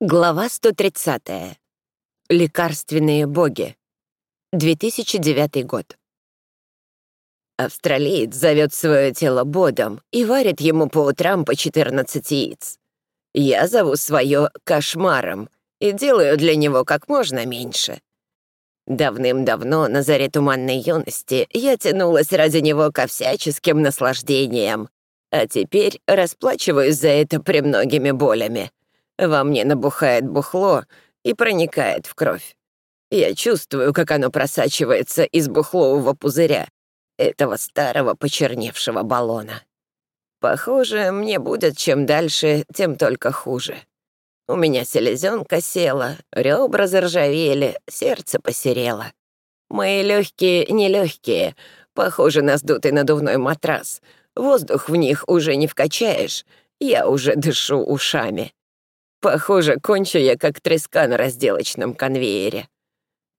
Глава 130. Лекарственные боги. 2009 год. Австралиец зовет свое тело Бодом и варит ему по утрам по 14 яиц. Я зову свое Кошмаром и делаю для него как можно меньше. Давным-давно, на заре туманной юности, я тянулась ради него ко всяческим наслаждениям, а теперь расплачиваюсь за это премногими болями. Во мне набухает бухло и проникает в кровь. Я чувствую, как оно просачивается из бухлового пузыря, этого старого почерневшего баллона. Похоже, мне будет чем дальше, тем только хуже. У меня селезенка села, ребра заржавели, сердце посерело. Мои легкие нелегкие, похожи на сдутый надувной матрас. Воздух в них уже не вкачаешь, я уже дышу ушами. Похоже, кончу я как треска на разделочном конвейере.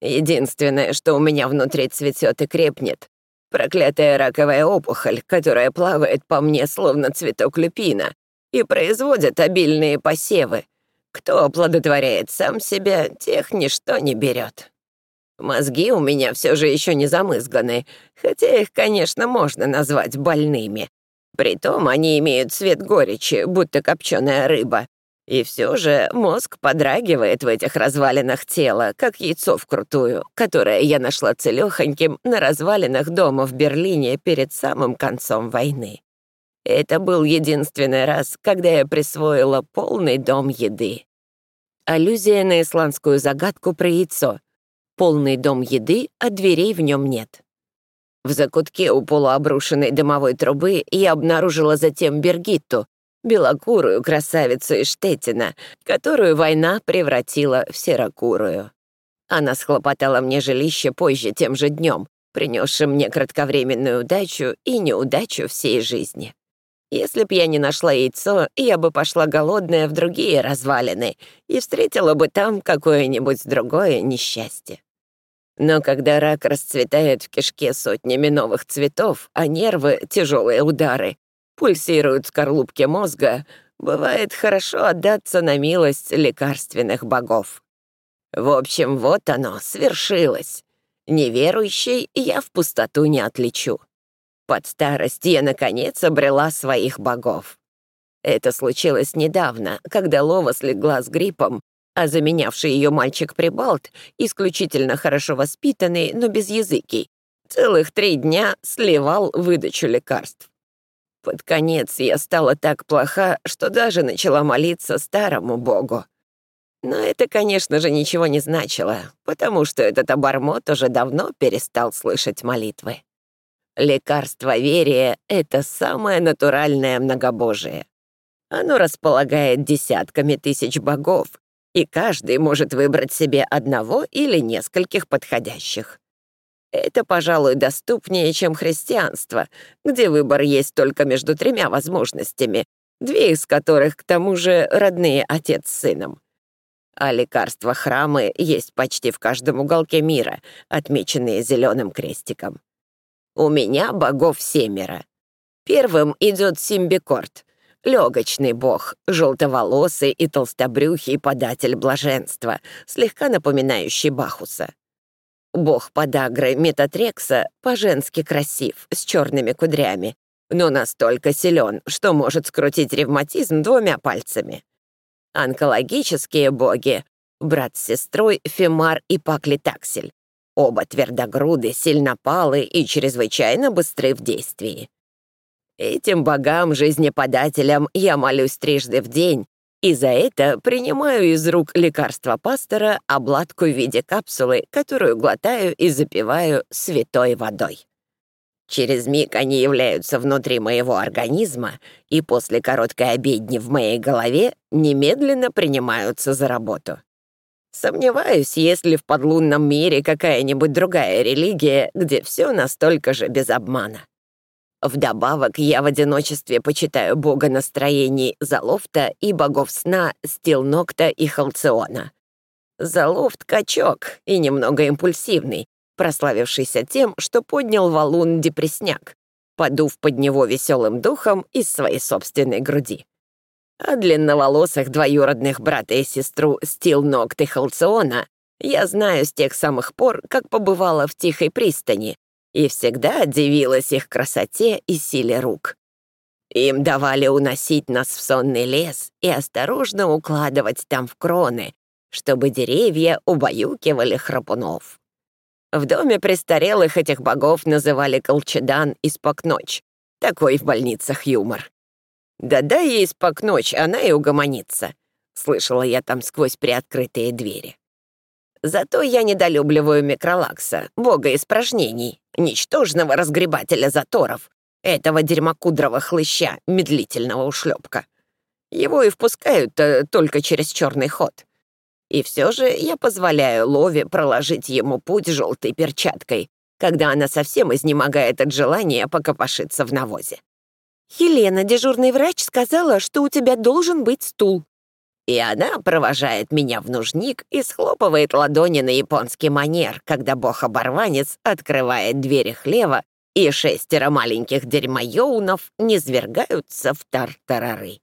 Единственное, что у меня внутри цветет и крепнет, проклятая раковая опухоль, которая плавает по мне словно цветок люпина и производит обильные посевы. Кто оплодотворяет сам себя, тех ничто не берет. Мозги у меня все же еще не замызганы, хотя их, конечно, можно назвать больными. Притом они имеют цвет горечи, будто копченая рыба, и все же мозг подрагивает в этих развалинах тела, как яйцо вкрутую, которое я нашла целёхоньким на развалинах дома в Берлине перед самым концом войны. Это был единственный раз, когда я присвоила полный дом еды. Аллюзия на исландскую загадку про яйцо. Полный дом еды, а дверей в нем нет. В закутке у полуобрушенной дымовой трубы я обнаружила затем Бергитту, белокурую красавицу из Штетина, которую война превратила в серокурую. Она схлопотала мне жилище позже тем же днем, принесшим мне кратковременную удачу и неудачу всей жизни. Если б я не нашла яйцо, я бы пошла голодная в другие развалины и встретила бы там какое-нибудь другое несчастье. Но когда рак расцветает в кишке сотнями новых цветов, а нервы — тяжелые удары, пульсируют скорлупки мозга, бывает хорошо отдаться на милость лекарственных богов. В общем, вот оно, свершилось. Неверующий я в пустоту не отличу. Под старость я, наконец, обрела своих богов. Это случилось недавно, когда Лова слегла с гриппом, а заменявший ее мальчик Прибалт, исключительно хорошо воспитанный, но без языки, целых три дня сливал выдачу лекарств. Под конец я стала так плоха, что даже начала молиться старому богу. Но это, конечно же, ничего не значило, потому что этот обормот уже давно перестал слышать молитвы. Лекарство верия — это самое натуральное многобожие. Оно располагает десятками тысяч богов, и каждый может выбрать себе одного или нескольких подходящих. Это, пожалуй, доступнее, чем христианство, где выбор есть только между тремя возможностями, две из которых, к тому же, родные отец с сыном. А лекарства храмы есть почти в каждом уголке мира, отмеченные зеленым крестиком. У меня богов семеро. Первым идет Симбикорт, легочный бог, желтоволосый и толстобрюхий податель блаженства, слегка напоминающий Бахуса. Бог подагры Метатрекса по-женски красив, с черными кудрями, но настолько силен, что может скрутить ревматизм двумя пальцами. Онкологические боги — брат с сестрой Фемар и Паклитаксель. Оба твердогруды, сильнопалы и чрезвычайно быстры в действии. Этим богам-жизнеподателям я молюсь трижды в день, и за это принимаю из рук лекарства пастора обладку в виде капсулы, которую глотаю и запиваю святой водой. Через миг они являются внутри моего организма и после короткой обедни в моей голове немедленно принимаются за работу. Сомневаюсь, есть ли в подлунном мире какая-нибудь другая религия, где все настолько же без обмана. Вдобавок, я в одиночестве почитаю бога настроений Залофта и богов сна Стилнокта и Халциона. Залофт — качок и немного импульсивный, прославившийся тем, что поднял валун депресняк, подув под него веселым духом из своей собственной груди. А длинноволосых двоюродных брата и сестру Стилногт и Халциона я знаю с тех самых пор, как побывала в Тихой пристани, и всегда дивилась их красоте и силе рук. Им давали уносить нас в сонный лес и осторожно укладывать там в кроны, чтобы деревья убаюкивали храпунов. В доме престарелых этих богов называли Колчедан и Спокночь. Такой в больницах юмор. «Да дай ей спокночь, она и угомонится», — слышала я там сквозь приоткрытые двери. Зато я недолюбливаю микролакса, бога испражнений, ничтожного разгребателя заторов, этого дерьмокудрого хлыща, медлительного ушлепка. Его и впускают -то только через черный ход. И все же я позволяю Лове проложить ему путь желтой перчаткой, когда она совсем изнемогает от желания покопошиться в навозе. «Елена, дежурный врач, сказала, что у тебя должен быть стул». И она провожает меня в нужник и схлопывает ладони на японский манер, когда бог-оборванец открывает двери хлева, и шестеро маленьких дерьмоеунов низвергаются в тартарары.